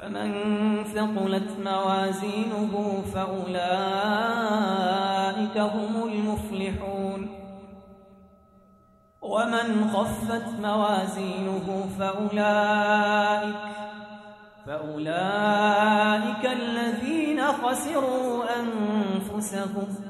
فمن ثقلت موازينه فأولئك هم المفلحون. ومن خفت موازينه فأولئك فأولئك الذين خسروا أنفسهم.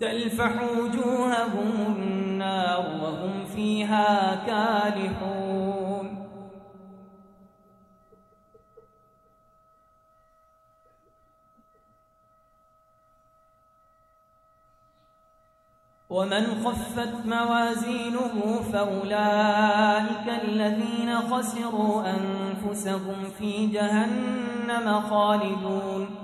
تلفح وجوههم النار وهم فيها كالحون. ومن خفت موازينه فأولئك الذين خسروا أنفسهم في جهنم خالدون.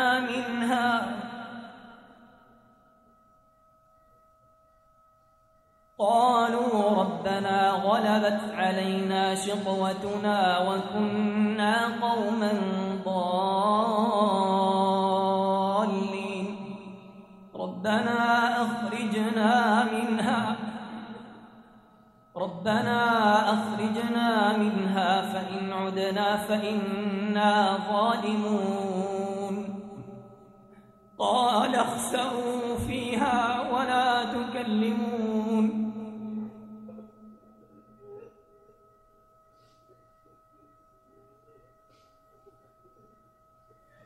ربنا غلبت علينا شقوتنا وكنا قوما ضالين. ربنا أخرجنا منها ربنا أخرجنا منها فإن عدنا فإنا ظالمون. قال اخسروا فيها ولا تكلمون